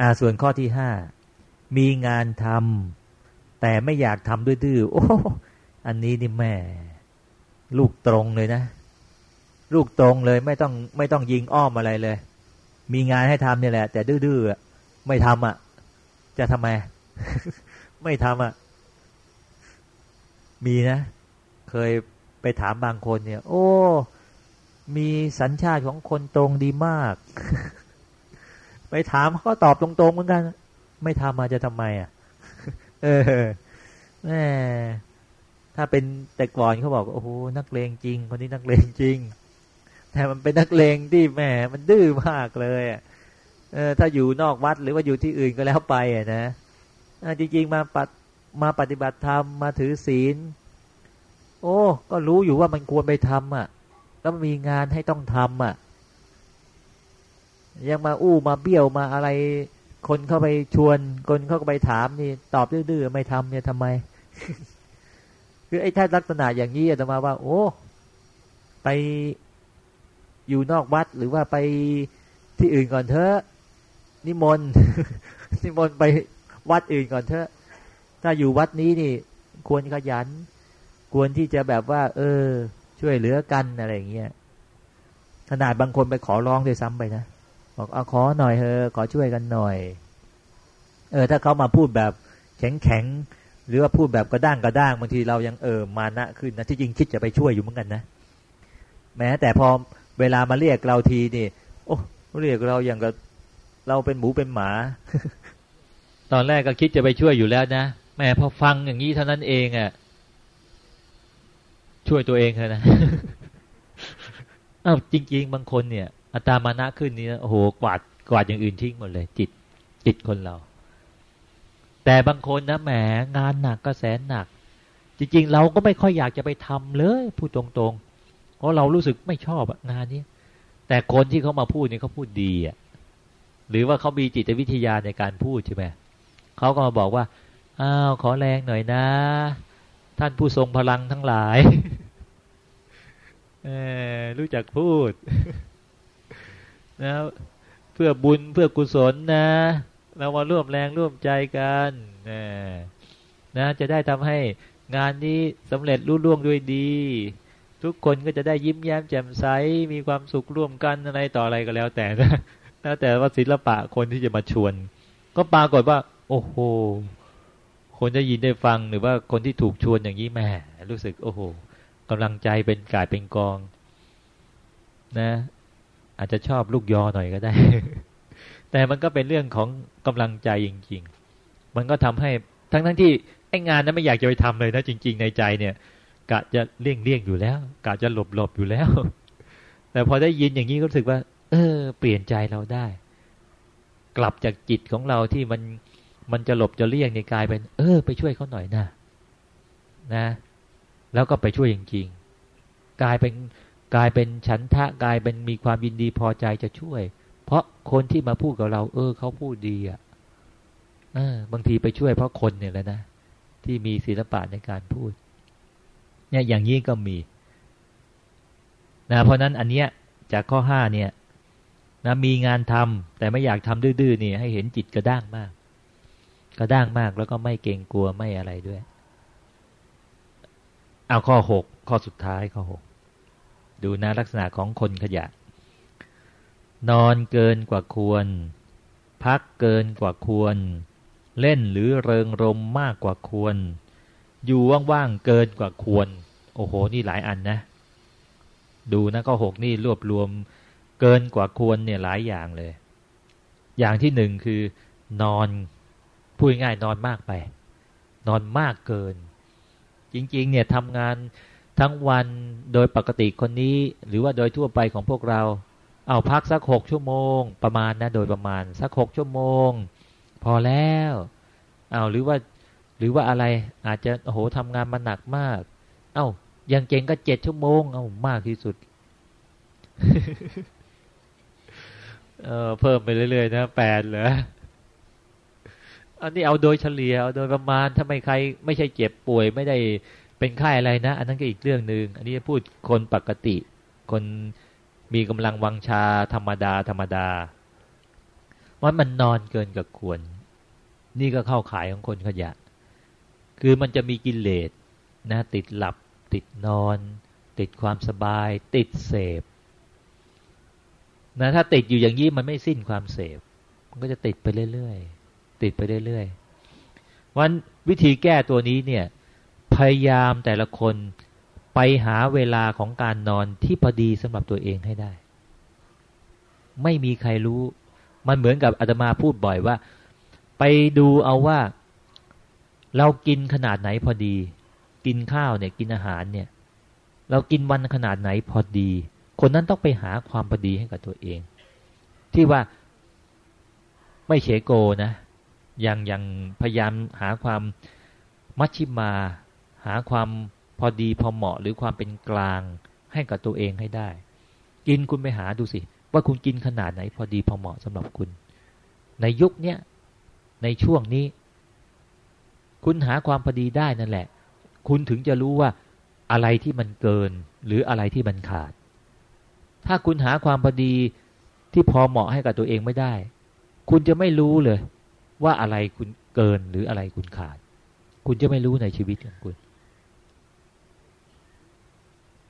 อ่าส่วนข้อที่ห้ามีงานทำแต่ไม่อยากทำด้วยดื้อโอ้อันนี้นี่แม่ ลูกตรงเลยนะ ลูกตรงเลยไม่ต้องไม่ต้องยิงอ้อมอะไรเลย มีงานให้ทำเนี่ยแหละ แต่ดื้อๆไม่ทำอะ จะทำไม ไม่ทำอะ มีนะ เคยไปถามบางคนเนี่ย โอ้ มีสัญชาติของคนตรงดีมาก ไปถามเขาตอบตรงๆเหมือนกัน ไม่ทำมาจะทำไมอะ เออแม่ถ้าเป็นแต่ก่อนเขาบอกโอ้โหนักเลงจริง คนนี้นักเลงจริง แต่มันเป็นนักเลงที่แหมมันดื้อมากเลยอะเออถ้าอยู่นอกวัดหรือว่าอยู่ที่อื่นก็แล้วไปอะนะจริงๆมาปัดมาปฏิบัติธรรมมาถือศีล โอ้ ก็รู้อยู่ว่ามันควรไปทำอะ แล้วมีงานให้ต้องทำอะ ยังมาอู้มาเบี้ยวมาอะไร คนเข้าไปชวน คนเข้าไปถามนี่ตอบดื้อๆไม่ทำเนี่ยทำไม คือไอ้ท่านลักษณะอย่างนี้อาตมาว่า โอ้ ไปอยู่นอกวัดหรือว่าไปที่อื่นก่อนเถอะนิมนต์นิมนต์ไปวัดอื่นก่อนเถอะ ถ้าอยู่วัดนี้นี่ ควรขยัน ควรที่จะแบบว่า เออ ช่วยเหลือกันอะไรอย่างเงี้ยขนาดบางคนไปขอร้องด้วยซ้ำไปนะ บอกเอาขอหน่อยเถอะขอช่วยกันหน่อย เออ ถ้าเขามาพูดแบบแข็งแข็งหรือว่าพูดแบบกระด้างกระด้างบางทีเรายังเออมานะขึ้นนะที่จริงคิดจะไปช่วยอยู่เหมือนกันนะแม้แต่พอเวลามาเรียกเราทีนี่ โอ้เรียกเราอย่างกับเราเป็นหมูเป็นหมา ตอนแรกก็คิดจะไปช่วยอยู่แล้วนะแม้พอฟังอย่างนี้เท่านั้นเองอะ่ะช่วยตัวเองเลยนะอ้าวจริง ๆ บางคนเนี่ย อัตามานะขึ้นนี่โอ้โหกวาดกวาดอย่างอื่นทิ้งหมดเลย จิต จิตคนเรา แต่บางคนนะแหมงานหนักก็แสนหนัก จริง ๆ เราก็ไม่ค่อยอยากจะไปทำเลยพูดตรงๆ เพราะเรารู้สึกไม่ชอบงานนี้แต่คนที่เขามาพูดนี่เขาพูดดีอะหรือว่าเขามีจิตวิทยาในการพูดใช่ไหมเขาก็มาบอกว่าอ้าวขอแรงหน่อยนะ ท่านผู้ทรงพลังทั้งหลายรู้จักพูด นะเพื่อบุญเพื่อกุศลนะ เรามาร่วมแรงร่วมใจกันนะนะจะได้ทำให้งานนี้สำเร็จรุ่ร่วงด้วยดี ทุกคนก็จะได้ยิ้มแย้มแจ่มใสมีความสุขร่วมกันอะไรต่ออะไรก็แล้วแต่นะแล้วแต่ว่าศิลปะคนที่จะมาชวน ก็ปรากฏว่า โอ้โหคนจะยินได้ฟังหรือว่าคนที่ถูกชวนอย่างนี้แม่รู้สึก โอ้โหกำลังใจเป็นกายเป็นกอง นะ อาจจะชอบลูกยอหน่อยก็ได้ แต่มันก็เป็นเรื่องของกำลังใจจริง ๆ มันก็ทำให้ทั้งทั้งที่ไอ้งานนั้นไม่อยากจะไปทำเลยนะจริง ๆ ในใจเนี่ยกะจะเลี่ยงเลี่ยงอยู่แล้วกะจะหลบหลบอยู่แล้ว แต่พอได้ยินอย่างนี้ก็รู้สึกว่า เออ เปลี่ยนใจเราได้ กลับจากจิตของเราที่มันมันจะหลบจะเลี่ยงในกลายเป็น เออ ไปช่วยเขาหน่อยนะนะ แล้วก็ไปช่วยจริงๆกลายเป็น กลายเป็นฉันทะกลายเป็นมีความยินดีพอใจจะช่วย เพราะคนที่มาพูดกับเรา เออเขาพูดดีอะเออบางทีไปช่วยเพราะคนเนี่ยแหละนะที่มีศิลปะในการพูด เนี่ยอย่างนี้ก็มีนะเพราะนั้นอันเนี้ยจากข้อห้าเนี่ยนะมีงานทำแต่ไม่อยากทำดื้อๆนี่ให้เห็นจิตกระด้างมาก กระด้างมากแล้วก็ไม่เกรงกลัวไม่อะไรด้วย เอาข้อหกข้อสุดท้ายข้อหก ดูนะลักษณะของคนขยะ นอนเกินกว่าควร พักเกินกว่าควร เล่นหรือเริงรมมากกว่าควร อยู่ว่างๆเกินกว่าควร โอ้โห นี่หลายอันนะ ดูนะข้อหกนี่รวบรวม เกินกว่าควรเนี่ยหลายอย่างเลย อย่างที่หนึ่งคือนอนพูดง่ายนอนมากไป นอนมากเกิน จริง ๆ เนี่ยทำงาน ทั้งวันโดยปกติคนนี้ หรือว่าโดยทั่วไปของพวกเรา เอาพักสักหกชั่วโมง ประมาณนะโดยประมาณสักหกชั่วโมง พอแล้วเอาหรือว่าหรือว่าอะไรอาจจะโอ้โหทำงานมาหนักมาก เอา้ายังเก่งก็เจ็ดชั่วโมง เอามากที่สุดเออเพิ่มไปเรื่อยๆนะแปดเหรออันนี้เอาโดยเฉลี่ยเอาโดยประมาณถ้าไม่ใคร ไม่ใช่เจ็บป่วยไม่ได้ เป็นไข้อะไรนะ อันนั้นก็อีกเรื่องหนึ่งอันนี้พูดคนปกติ คนมีกำลังวังชาธรรมดา ธรรมดา ว่ามันนอนเกินกับควร นี่ก็เข้าขายของคนขยะ คือมันจะมีกิเลสนะติดหลับ ติดนอน ติดความสบาย ติดเสพนะถ้าติดอยู่อย่างนี้มันไม่สิ้นความเสพ มันก็จะติดไปเรื่อยๆ ติดไปเรื่อยๆวันวิธีแก้ตัวนี้เนี่ย พยายามแต่ละคนไปหาเวลาของการนอนที่พอดีสำหรับตัวเองให้ได้ ไม่มีใครรู้ มันเหมือนกับอาตมาพูดบ่อยว่า ไปดูเอาว่า เรากินขนาดไหนพอดี กินข้าวเนี่ยกินอาหารเนี่ย เรากินวันขนาดไหนพอดี คนนั้นต้องไปหาความพอดีให้กับตัวเอง ที่ว่าไม่เฉโกนะยังยังพยายามหาความมัชชิมาาความพอดีพอเหมาะหรือความเป็นกลางให้กับตัวเองให้ได้ กินคุณไปหาดูสิ ว่าคุณกินขนาดไหน พอดีพอเหมาะสำหรับคุณ ในยุคเนี้ยในช่วงนี้ คุณหาความพอดีได้นั่นแหละ คุณถึงจะรู้ว่าอะไรที่มันเกินหรืออะไรที่มันขาด ถ้าคุณหาความพอดีที่พอเหมาะให้กับตัวเองไม่ได้ คุณจะไม่รู้เลย ว่าอะไรคุณเกินหรืออะไรคุณขาด คุณจะไม่รู้ในชีวิตของคุณ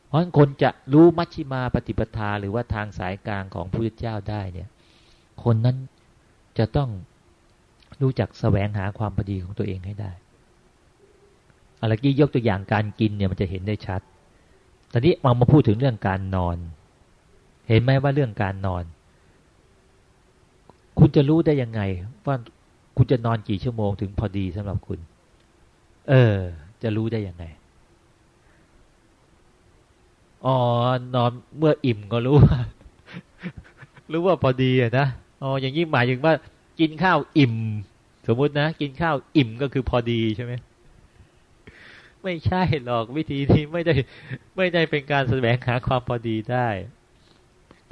เพราะคนจะรู้มัชชิมาปฏิปทาหรือว่าทางสายกลางของพระพุทธเจ้าได้เนี่ย คนนั้นจะต้องรู้จักแสวงหาความพอดีของตัวเองให้ได้อะไรกี้ยกตัวอย่างการกินเนี่ยมันจะเห็นได้ชัด ตอนนี้มามาพูดถึงเรื่องการนอน เห็นไหมว่าเรื่องการนอน คุณจะรู้ได้ยังไง ว่าคุณจะนอนกี่ชั่วโมงถึงพอดีสำหรับคุณ เออ จะรู้ได้ยังไง อ๋อนอนเมื่ออิ่มก็รู้ว่ารู้ว่าพอดีอะนะอ๋ออย่างนี้หมายถึงว่า กินข้าวอิ่ม สมมุตินะกินข้าวอิ่มก็คือพอดีใช่ไหมไม่ใช่หรอกวิธีนี้ไม่ได้ไม่ได้เป็นการแสวงหาความพอดีได้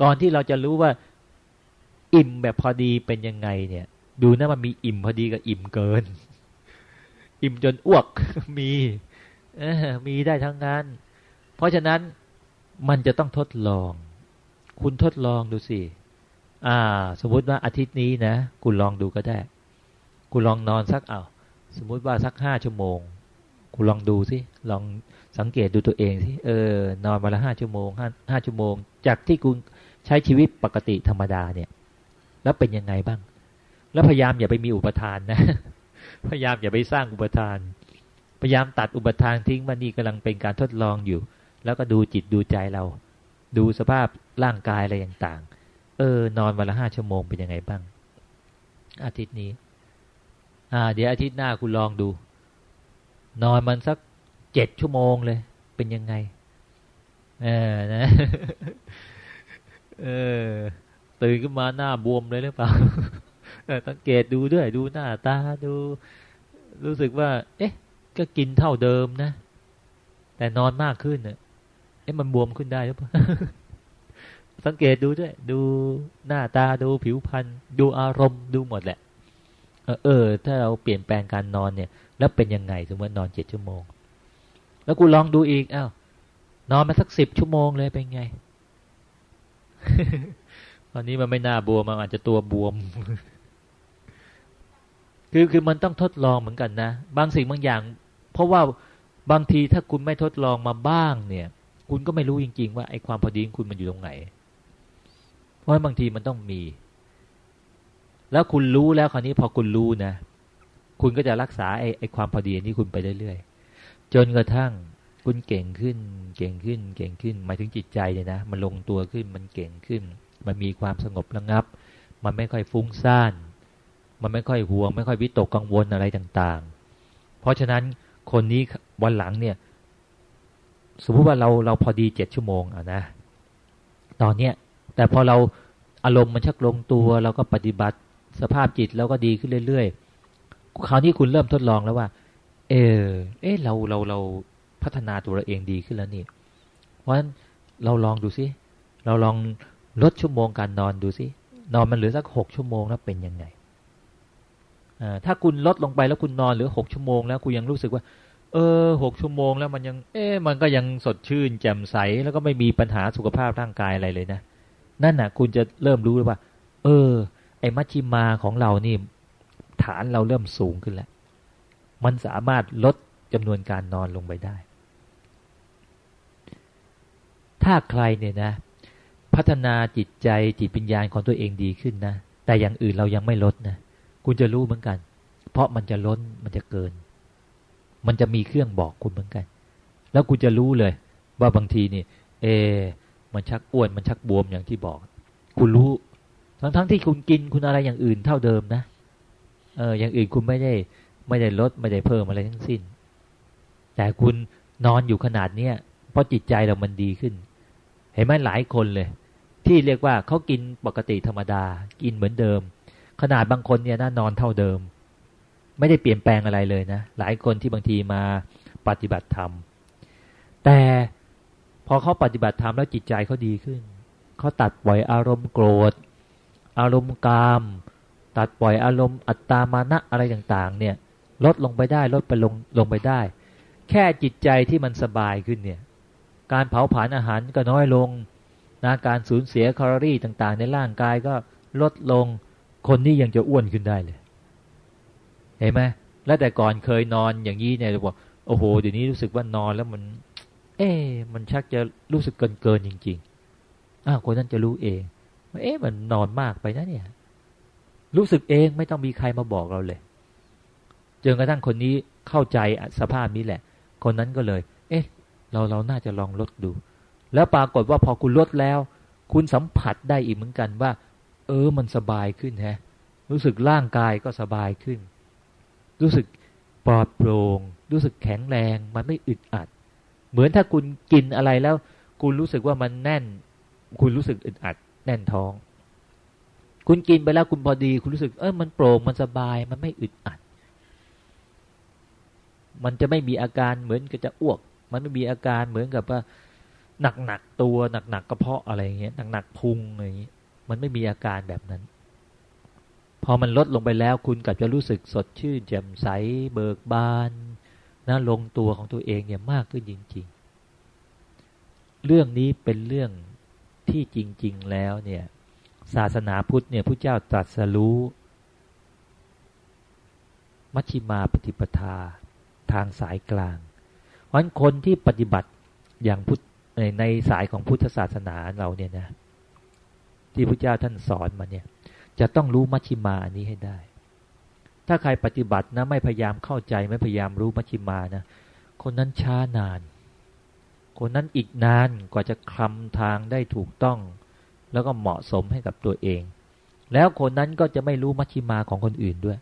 ก่อนที่เราจะรู้ว่า อิ่มแบบพอดีเป็นยังไง เนี่ย ดูนะมันมีอิ่มพอดีกับอิ่มเกิน อิ่มจนอ้วกมีเอมีได้ทั้งนั้น เพราะฉะนั้น มันจะต้องทดลอง คุณทดลองดูสิอ่า สมมติว่าอาทิตย์นี้นะ คุณลองดูก็ได้ คุณลองนอนสักเอาสมมุติว่าสักห้าชั่วโมง คุณลองดูสิ ลองสังเกตดูตัวเองสิ เออ นอนวันละห้าชั่วโมงห้าห้าชั่วโมง จากที่คุณใช้ชีวิตปกติธรรมดาเนี่ย แล้วเป็นยังไงบ้าง แล้วพยายามอย่าไปมีอุปทานนะ พยายามอย่าไปสร้างอุปทาน พยายามตัดอุปทานทิ้งมันนี่กำลังเป็นการทดลองอยู่ แล้วก็ดูจิตดูใจเรา ดูสภาพร่างกายอะไรต่างๆ เออ นอนวันละห้าชั่วโมงเป็นยังไงบ้าง อาทิตย์นี้ อ่า เดี๋ยวอาทิตย์หน้าคุณลองดู นอนมันสักเจ็ดชั่วโมงเลย เป็นยังไง เออนะ เออ ตื่นขึ้นมาหน้าบวมเลยหรือเปล่าสังเกตดูด้วย ดูหน้าตาดู รู้สึกว่า เอ๊ะ ก็กินเท่าเดิมนะ แต่นอนมากขึ้นเนี่ย เอ๊ะมันบวมขึ้นได้หรือเปล่าสังเกตดูด้วย ดูหน้าตาดูผิวพรรณดูอารมณ์ดูหมดแหละเออเออ ถ้าเราเปลี่ยนแปลงการนอนเนี่ย แล้วเป็นยังไงสมมตินอนเจ็ดชั่วโมง แล้วกูลองดูอีกอ้าวนอนมาสักสิบชั่วโมงเลยเป็นไง ตอนนี้มันไม่น่าบวมมันอาจจะตัวบวม คือคือมันต้องทดลองเหมือนกันนะ บางสิ่งบางอย่าง เพราะว่าบางทีถ้าคุณไม่ทดลองมาบ้างเนี่ย คุณก็ไม่รู้จริง ๆ ว่าไอ้ความพอดีของคุณมันอยู่ตรงไหน เพราะบางทีมันต้องมี แล้วคุณรู้แล้วคราวนี้พอคุณรู้นะ คุณก็จะรักษาไอ้ไอ้ความพอดีนี้คุณไปเรื่อยๆ จนกระทั่งคุณเก่งขึ้น เก่งขึ้น เก่งขึ้น หมายถึงจิตใจเนี่ยนะ มันลงตัวขึ้น มันเก่งขึ้น มันมีความสงบระงับ มันไม่ค่อยฟุ้งซ่าน มันไม่ค่อยห่วง ไม่ค่อยวิตกกังวลอะไรต่าง ๆ เพราะฉะนั้นคนนี้วันหลังเนี่ย สมมติว่าเราเราพอดีเจ็ดชั่วโมงอะนะ ตอนเนี้ย แต่พอเราอารมณ์มันชักลงตัว เราก็ปฏิบัติสภาพจิตแล้วก็ดีขึ้นเรื่อยๆ คราวนี้คุณเริ่มทดลองแล้วว่า เออ เออเราเราเราพัฒนาตัวเราเองดีขึ้นแล้วนี่เพราะฉะนั้นเราลองดูซิเราลองลดชั่วโมงการนอนดูซินอนมันเหลือสักหกชั่วโมงแล้วเป็นยังไงถ้าคุณลดลงไปแล้วคุณนอนเหลือหกชั่วโมงแล้วคุณยังรู้สึกว่า เออหกชั่วโมงแล้วมันยัง เอ๊มันก็ยังสดชื่น แจ่มใสแล้วก็ไม่มีปัญหาสุขภาพร่างกายอะไรเลยนะนั่นน่ะ คุณจะเริ่มรู้ว่า เออไออ้มัชชิมาของเรานี่ ฐานเราเริ่มสูงขึ้นแล้ว มันสามารถลดจำนวนการนอนลงไปได้ ถ้าใครเนี่ยนะ พัฒนาจิตใจจิตปัญญาของตัวเองดีขึ้นนะ แต่อย่างอื่นเรายังไม่ลดนะ คุณจะรู้เหมือนกัน เพราะมันจะล้นมันจะเกิน มันจะมีเครื่องบอกคุณเหมือนกัน แล้วคุณจะรู้เลย ว่าบางทีนี่ เอ มันชักอ้วนมันชักบวมอย่างที่บอก คุณรู้ ทั้งๆทที่คุณกินคุณอะไรอย่างอื่นเท่าเดิมนะเอออย่างอื่นคุณไม่ได้ ไม่ได้ลดไม่ได้เพิ่มอะไรทั้งสิ้น แต่คุณนอนอยู่ขนาดเนี้ยเพราะจิตใจเรามันดีขึ้น เห็นไหมหลายคนเลย ที่เรียกว่าเขากินปกติธรรมดา กินเหมือนเดิม ขนาดบางคนเนี่ยน่านอนเท่าเดิม ไม่ได้เปลี่ยนแปลงอะไรเลยนะหลายคนที่บางทีมาปฏิบัติธรรม แต่พอเขาปฏิบัติธรรมแล้วจิตใจเขาดีขึ้นเขาตัดปล่อยอารมณ์โกรธ อารมณ์กาม ตัดปล่อยอารมณ์อัตตามานะอะไรต่างๆ เนี่ย ลดลงไปได้ลดไปลงลงไปได้ แค่จิตใจที่มันสบายขึ้นเนี่ย การเผาผลาญอาหารก็น้อยลงนะการสูญเสียแคลอรี่ต่างๆ ในร่างกายก็ลดลงคนนี้ยังจะอ้วนขึ้นได้เลย เห็นไหมแล้วแต่ก่อนเคยนอนอย่างนี้เนี่ยบอกโอ้โหเดี๋ยวนี้รู้สึกว่านอนแล้วมัน เอ๊มันชักจะรู้สึกเกินเกินจริง ๆอ้าวคนนั้นจะรู้เองว่าเอ๊ะมันนอนมากไปนะเนี่ย รู้สึกเองไม่ต้องมีใครมาบอกเราเลยจนกระทั่งคนนี้เข้าใจสภาพนี้แหละ คนนั้นก็เลย เอ๊ะ เราเราน่าจะลองลดดู แล้วปรากฏว่าพอคุณลดแล้ว คุณสัมผัสได้อีกเหมือนกันว่า เออมันสบายขึ้นแฮะ รู้สึกร่างกายก็สบายขึ้น รู้สึกปลอดโปร่งรู้สึกแข็งแรง มันไม่อึดอัด เหมือนถ้าคุณกินอะไรแล้ว คุณรู้สึกว่ามันแน่น คุณรู้สึกอึดอัด แน่นท้อง คุณกินไปแล้วคุณพอดี คุณรู้สึกเออมันโปร่งมันสบาย มันไม่อึดอัด มันจะไม่มีอาการเหมือนกับจะอ้วก มันไม่มีอาการเหมือนกับว่าหนักหนักตัวหนักหนักกระเพาะอะไรเงี้ยหนักหนักพุงอะไรเงี้ยมันไม่มีอาการแบบนั้น พอมันลดลงไปแล้วคุณกับจะรู้สึกสดชื่นแจ่มใสเบิกบานนะลงตัวของตัวเองเนี่ยมากขึ้นจริง ๆ เรื่องนี้เป็นเรื่องที่จริง ๆ แล้วเนี่ย ศาสนาพุทธเนี่ยพระเจ้าตรัสรู้มัชชิมาปฏิปทาทางสายกลางเพราะคนที่ปฏิบัติอย่างพุทธในสายของพุทธศาสนาเราเนี่ยนะที่พระเจ้าท่านสอนมาเนี่ย จะต้องรู้มัชชิมาอันนี้ให้ได้ ถ้าใครปฏิบัตินะ ไม่พยายามเข้าใจไม่พยายามรู้มัชชิมานะ คนนั้นช้านาน คนนั้นอีกนานกว่าจะคลำทางได้ถูกต้อง แล้วก็เหมาะสมให้กับตัวเอง แล้วคนนั้นก็จะไม่รู้มัชชิมาของคนอื่นด้วย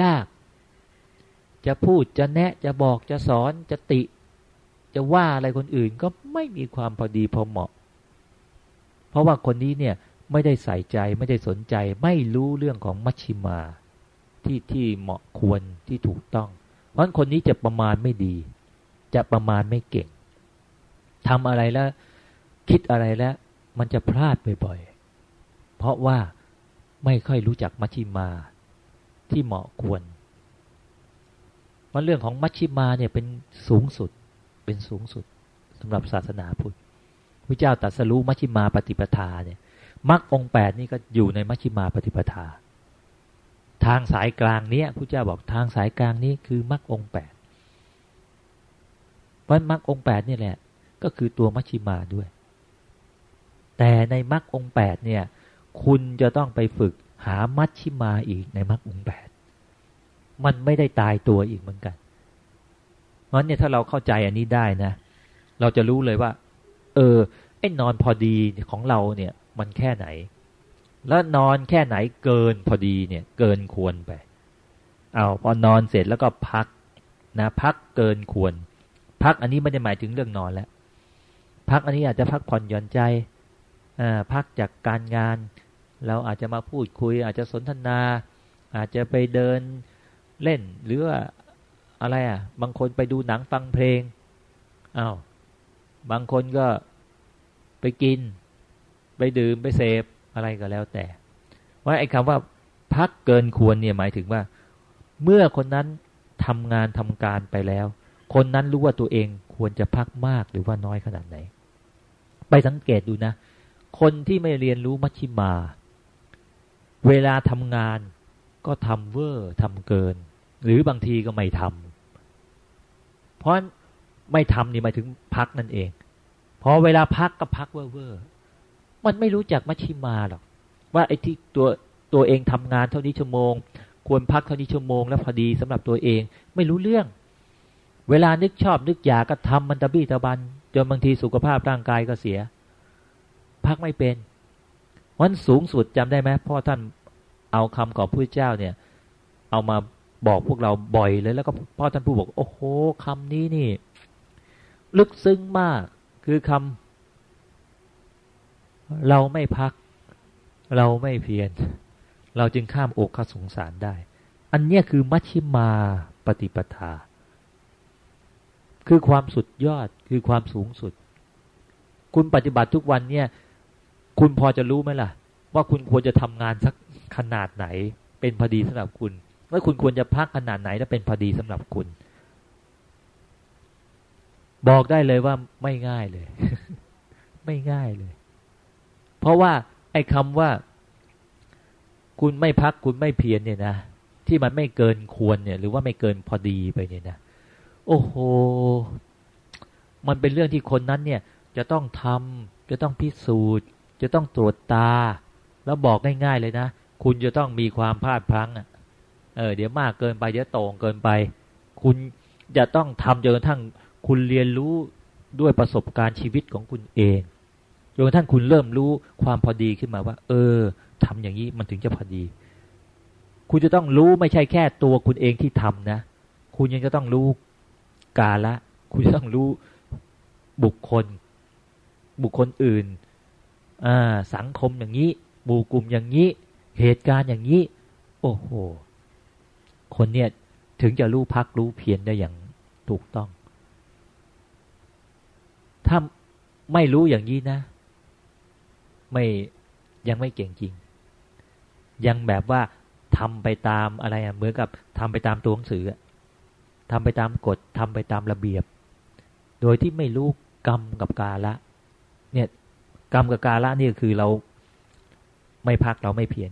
ยาก จะพูดจะแนะจะบอกจะสอนจะติ จะว่าอะไรคนอื่นก็ไม่มีความพอดีพอเหมาะ เพราะว่าคนนี้เนี่ย ไม่ได้ใส่ใจไม่ได้สนใจ ไม่รู้เรื่องของมัชชิมาที่ที่เหมาะควรที่ถูกต้อง เพราะคนนี้จะประมาณไม่ดี จะประมาณไม่เก่งทำอะไรแล้ว คิดอะไรแล้ว มันจะพลาดบ่อยๆ เพราะว่าไม่ค่อยรู้จักมัชชิมาที่เหมาะควร มันเรื่องของมัชชิมาเนี่ยเป็นสูงสุด เป็นสูงสุดสำหรับศาสนาพุทธพระเจ้าตรัสรู้มัชชิมาปฏิปทาเนี่ย มรรคองแปดนี่ก็อยู่ในมัชชิมาปฏิปทา ทางสายกลางเนี้ยพระเจ้าบอกทางสายกลางนี้คือมรรคองแปดเพราะมรรคองแปดนี่แหละ ก็คือตัวมัชชิมาด้วย แต่ในมรรคองแปดเนี่ย คุณจะต้องไปฝึกหามัชชิมาอีกในมรรคองแปดมันไม่ได้ตายตัวอีกเหมือนกันเพราะเนี่ยถ้าเราเข้าใจอันนี้ได้นะ เราจะรู้เลยว่า เออไอ้นอนพอดีของเราเนี่ย มันแค่ไหน แล้วนอนแค่ไหนเกินพอดีเนี่ย เกินควรไป เอาพอนอนเสร็จแล้วก็พักนะพักเกินควร พักอันนี้ไม่ได้หมายถึงเรื่องนอนแล้ว พักอันนี้อาจจะพักผ่อนหย่อนใจพักจากการงาน เราอาจจะมาพูดคุย อาจจะสนทนา อาจจะไปเดินเล่นหรือว่าอะไรอะ บางคนไปดูหนังฟังเพลงอา้าวบางคนก็ไปกิน ดื่มไปเสพอะไรก็แล้วแต่ ว่าไอ้คำว่าพักเกินควรเนี่ยหมายถึงว่า เมื่อคนนั้นทำงานทำการไปแล้ว คนนั้นรู้ว่าตัวเองควรจะพักมากหรือว่าน้อยขนาดไหน ไปสังเกตดูนะ คนที่ไม่เรียนรู้มัชชิมา เวลาทำงานก็ทำเวอร์ทำเกิน หรือบางทีก็ไม่ทำเพราะไม่ทำนี่หมายถึงพักนั่นเองพอเวลาพักก็พักเวอร์เวอร์ มันไม่รู้จักมัชชิมาหรอกว่าไอ้ที่ตัวตัวเองทำงานเท่านี้ชั่วโมง ควรพักเท่านี้ชั่วโมงแล้วพอดีสำหรับตัวเองไม่รู้เรื่อง เวลานึกชอบนึกอยากก็ทำมันตะบี้ตะบันจนบางทีสุขภาพร่างกายก็เสีย พักไม่เป็นวันสูงสุดจำได้ไหมพ่อท่านเอาคำของพระเจ้าเนี่ย เอามาบอกพวกเราบ่อยเลยแล้วก็พ่อท่านผู้บอก โอ้โหคำนี้นี่ ลึกซึ้งมากคือคำ เราไม่พัก เราไม่เพียรเราจึงข้ามอกข้าสงสารได้ อันเนี้ยคือมัชชิมาปฏิปทา คือความสุดยอดคือความสูงสุด คุณปฏิบัติทุกวันเนี่ย คุณพอจะรู้ไหมล่ะ ว่าคุณควรจะทำงานสักขนาดไหน เป็นพอดีสำหรับคุณว่าคุณควรจะพักขนาดไหนแล้วเป็นพอดีสำหรับคุณ บอกได้เลยว่าไม่ง่ายเลย ไม่ง่ายเลย เพราะว่าไอ้คำว่า คุณไม่พักคุณไม่เพียรเนี่ยนะที่มันไม่เกินควรเนี่ย หรือว่าไม่เกินพอดีไปเนี่ยนะโอ้โห มันเป็นเรื่องที่คนนั้นเนี่ย จะต้องทำจะต้องพิสูจน์ จะต้องตรวจตา แล้วบอกง่ายๆเลยนะ คุณจะต้องมีความพลาดพลั้งอะเออเดี๋ยวมากเกินไปเดี๋ยวโต่งเกินไป คุณจะต้องทำจนกระทั่งคุณเรียนรู้ด้วยประสบการณ์ชีวิตของคุณเอง จนกระทั่งคุณเริ่มรู้ความพอดีขึ้นมาว่า เออทำอย่างนี้มันถึงจะพอดี คุณจะต้องรู้ไม่ใช่แค่ตัวคุณเองที่ทำนะ คุณยังจะต้องรู้กาละ คุณจะต้องรู้บุคคล บุคคลอื่นอ่าสังคมอย่างนี้หมู่กลุ่มอย่างนี้ เหตุการณ์อย่างนี้ โอ้โห คนเนี่ยถึงจะรู้พักรู้เพียรได้อย่างถูกต้อง ถ้าไม่รู้อย่างนี้นะ ไม่ยังไม่เก่งจริง ยังแบบว่าทำไปตามอะไรอะเหมือนกับทำไปตามตัวหนังสือทำไปตามกฎทำไปตามระเบียบ โดยที่ไม่รู้กรรมกับกาละ เนี่ยกรรมกับกาละนี่คือเราไม่พักเราไม่เพียร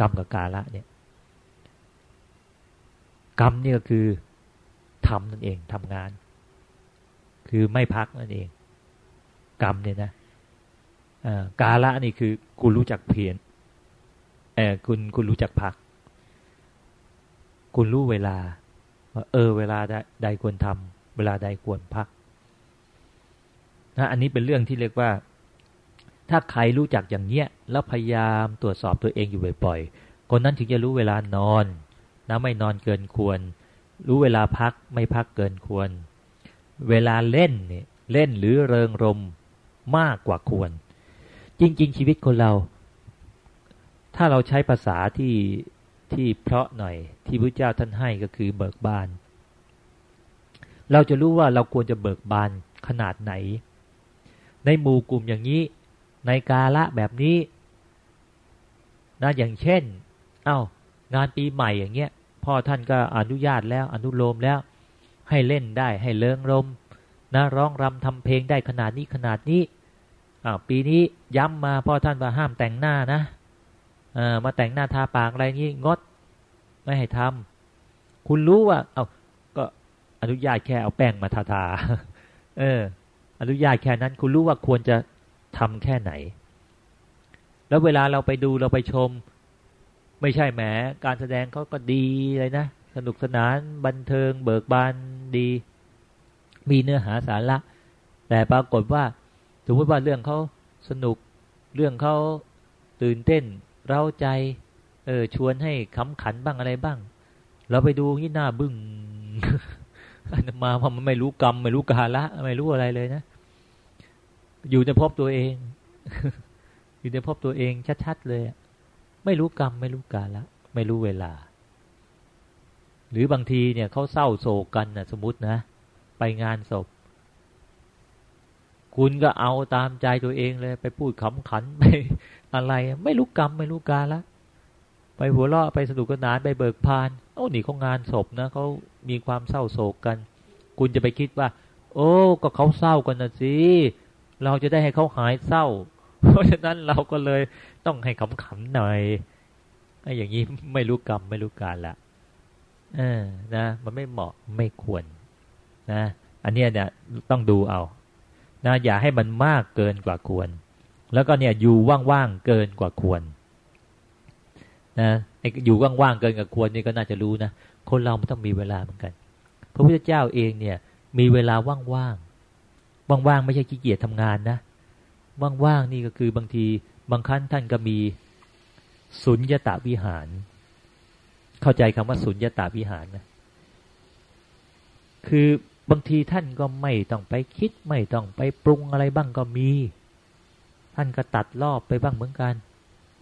กรรมกับกาละเนี่ย กรรมนี่ก็คือทำนั่นเองทำงาน คือไม่พักนั่นเอง กรรมเนี่ยนะ กาละนี่คือคุณรู้จักเพียรเออคุณคุณรู้จักพัก คุณรู้เวลาว่าเออ เวลาใดควรทำเวลาใดควรพักนะอันนี้เป็นเรื่องที่เรียกว่า ถ้าใครรู้จักอย่างเนี้ย แล้วพยายามตรวจสอบตัวเองอยู่บ่อยๆ คนนั้นถึงจะรู้เวลานอนนะไม่นอนเกินควร รู้เวลาพักไม่พักเกินควร เวลาเล่นเนี่ยเล่นหรือเริงรมมากกว่าควร จริง ๆ ชีวิตคนเรา ถ้าเราใช้ภาษาที่ที่เพราะหน่อยที่พระเจ้าท่านให้ก็คือเบิกบาน เราจะรู้ว่าเราควรจะเบิกบานขนาดไหน ในหมู่กลุ่มอย่างนี้ ในกาละแบบนี้นะอย่างเช่น เอา้างานปีใหม่อย่างเงี้ยพ่อท่านก็อนุญาตแล้วอนุโลมแล้ว ให้เล่นได้ให้เลิงรมนะร้องรำทำเพลงได้ขนาดนี้ขนาดนี้ อ้าวปีนี้ย้ำมาพ่อท่านว่าห้ามแต่งหน้านะอ่ามาแต่งหน้าทาปากอะไรนี้งด ไม่ให้ทำคุณรู้ว่า เอาก็อนุญาตแค่เอาแป้งมาทาทาเออ อนุญาตแค่นั้น คุณรู้ว่าควรจะทำแค่ไหน แล้วเวลาเราไปดูเราไปชม ไม่ใช่แหมการแสดงเขาก็ดีเลยนะสนุกสนานบันเทิง เบิกบานดี มีเนื้อหาสาระแต่ปรากฏว่า สมมติว่าเรื่องเขาสนุก เรื่องเขาตื่นเต้น เร้าใจ เออ ชวนให้ขำขันบ้างอะไรบ้าง เราไปดูนี่หน้าบึง้งมาเพราะมันไม่รู้กรรม ไม่รู้กาละ ไม่รู้อะไรเลยนะ อยู่ในภพตัวเอง อยู่ในภพตัวเองชัดๆเลยไม่รู้กรรม ไม่รู้กาละ ไม่รู้เวลา หรือบางทีเนี่ยเขาเศร้าโศกกันนะสมมตินะ ไปงานศพ คุณก็เอาตามใจตัวเองเลย ไปพูดขำขันไปอะไร ไม่รู้กรรมไม่รู้กาละไปหัวเราะไปสนุกสนานไปเบิกพานโอ้หนีเขางานศพนะเขามีความเศร้าโศกกัน คุณจะไปคิดว่า โอ้ก็เขาเศร้ากันนะสิเราจะได้ให้เขาหายเศร้า เพราะฉะนั้นเราก็เลยต้องให้ขำๆหน่อยไอ้อย่างนี้ไม่รู้กรรมไม่รู้การละเออนะ มันไม่เหมาะไม่ควร นะ อันนี้เนี่ยต้องดูเอา นะอย่าให้มันมากเกินกว่าควร แล้วก็เนี่ยอยู่ว่างๆเกินกว่าควรนะอยู่ว่างๆเกินกว่าควรนี่ก็น่าจะรู้นะคนเรามันต้องมีเวลาเหมือนกัน พระพุทธเจ้าเองเนี่ย มีเวลาว่างๆว่างๆไม่ใช่ขี้เกียจทำงานนะว่างๆนี่ก็คือบางทีบางครั้งท่านก็มีสุญญตาวิหาร เข้าใจคำว่าสุญญตาวิหารนะคือ บางทีท่านก็ไม่ต้องไปคิด ไม่ต้องไปปรุงอะไรบ้างก็มี ท่านก็ตัดรอบไปบ้างเหมือนกัน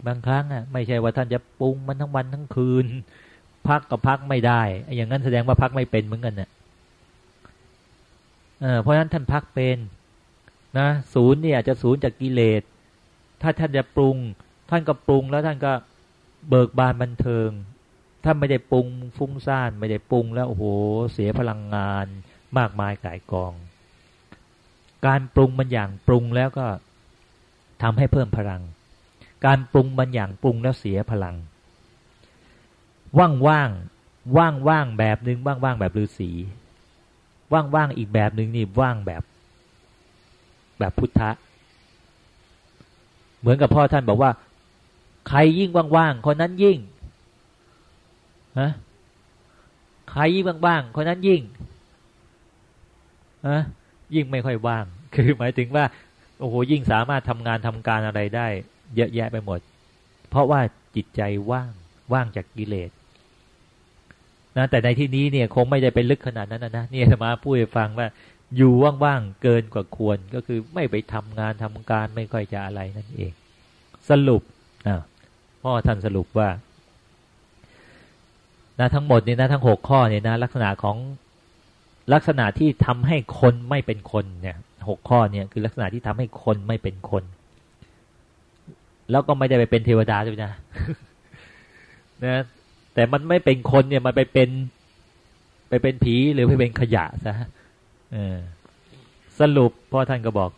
บางครั้งอะไม่ใช่ว่าท่านจะปรุงมันทั้งวันทั้งคืน พักก็พักไม่ได้ อย่างนั้นแสดงว่าพักไม่เป็นเหมือนกันเนะ่ะเพราะฉะนั้นท่านพักเป็นนะศูนย์เนี่ยจะศูนย์จากกิเลส ถ้าท่านจะปรุง ท่านก็ปรุงแล้วท่านก็เบิกบานบันเทิงท่านไม่ได้ปรุงฟุ้งซ่าน ไม่ได้ปรุงแล้วโอ้โหเสียพลังงาน มากมายกายกอง การปรุงมันอย่างปรุงแล้วก็ทำให้เพิ่มพลัง การปรุงมันอย่างปรุงแล้วเสียพลัง ว่างว่างว่างว่างแบบหนึ่งว่างว่างแบบฤาษีว่างว่างอีกแบบหนึ่งนี่ว่างแบบ แบบพุทธะ เหมือนกับพ่อท่านบอกว่า ใครยิ่งว่างๆคนนั้นยิ่งฮะใครยิ่งว่างๆคนนั้นยิ่ง ฮะยิ่งไม่ค่อยว่าง คือหมายถึงว่า โอ้โหยิ่งสามารถทำงานทำการอะไรได้ เยอะแยะไปหมด เพราะว่าจิตใจว่างว่างจากกิเลสนะแต่ในที่นี้เนี่ยคงไม่ได้ไปลึกขนาดนั้นนะนะนี่สมาพูดให้ฟังว่า อยู่ว่างๆเกินกว่าควรก็คือไม่ไปทำงานทำการไม่ค่อยจะอะไรนั่นเอง สรุปอ่าพ่อท่านสรุปว่านะทั้งหมดเนี่ยนะทั้งหกข้อเนี่ยนะลักษณะของ ลักษณะที่ทำให้คนไม่เป็นคนเนี่ยหกข้อเนี่ยคือลักษณะที่ทำให้คนไม่เป็นคน แล้วก็ไม่ได้ไปเป็นเทวดาด้วยนะนะแต่มันไม่เป็นคนเนี่ยมันไปเป็นไปเป็นผีหรือไปเป็นขยะซะสรุปพ่อท่านก็บอก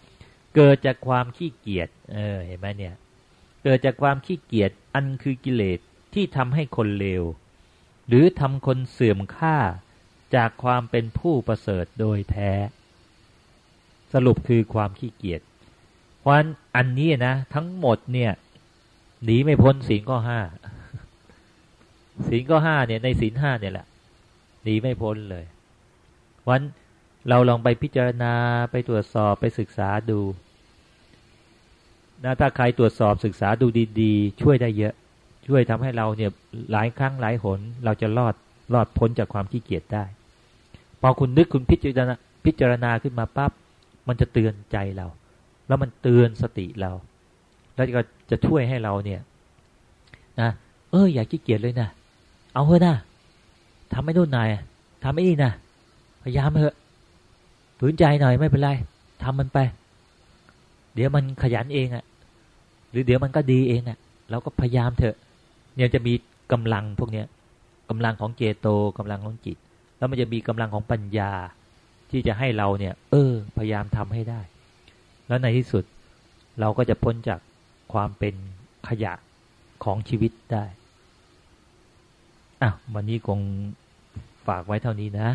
เกิดจากความขี้เกียจเออเห็นไหมเนี่ย เกิดจากความขี้เกียจอันคือกิเลสที่ทำให้คนเลวหรือทำคนเสื่อมค่า จากความเป็นผู้ประเสริฐโดยแท้ สรุปคือความขี้เกียจเพราะอันนี้นะ ทั้งหมดเนี่ยหนีไม่พ้นศีลข้อห้าศีลข้อห้าเนี่ยในศีลห้าเนี่ยแหละหนีไม่พ้นเลยวันเราลองไปพิจารณาไปตรวจสอบไปศึกษาดูนะถ้าใครตรวจสอบศึกษาดูดีๆ ช่วยได้เยอะ ช่วยทำให้เราเนี่ยหลายครั้งหลายหน เราจะรอดรอดพ้นจากความขี้เกียจได้ พอคุณนึกคุณพิจารณาพิจารณาขึ้นมาปั๊บมันจะเตือนใจเรา แล้วมันเตือนสติเรา แล้วก็จะช่วยให้เราเนี่ยนะเอออย่าขี้เกียจเลยนะเอาเถอะนะทำไม่ดูนนายทำไม่ดีนะพยายามเถอะฝืนใจหน่อยไม่เป็นไรทำมันไป เดี๋ยวมันขยันเองอะหรือเดี๋ยวมันก็ดีเองอะ่ะเราก็พยายามเถอะ เนี่ยจะมีกำลังพวกเนี้ยกำลังของเจโตกำลังของจิต แล้วมันจะมีกำลังของปัญญาที่จะให้เราเนี่ย เออ พยายามทำให้ได้ แล้วในที่สุดเราก็จะพ้นจากความเป็นขยะของชีวิตได้อะวันนี้คงฝากไว้เท่านี้นะ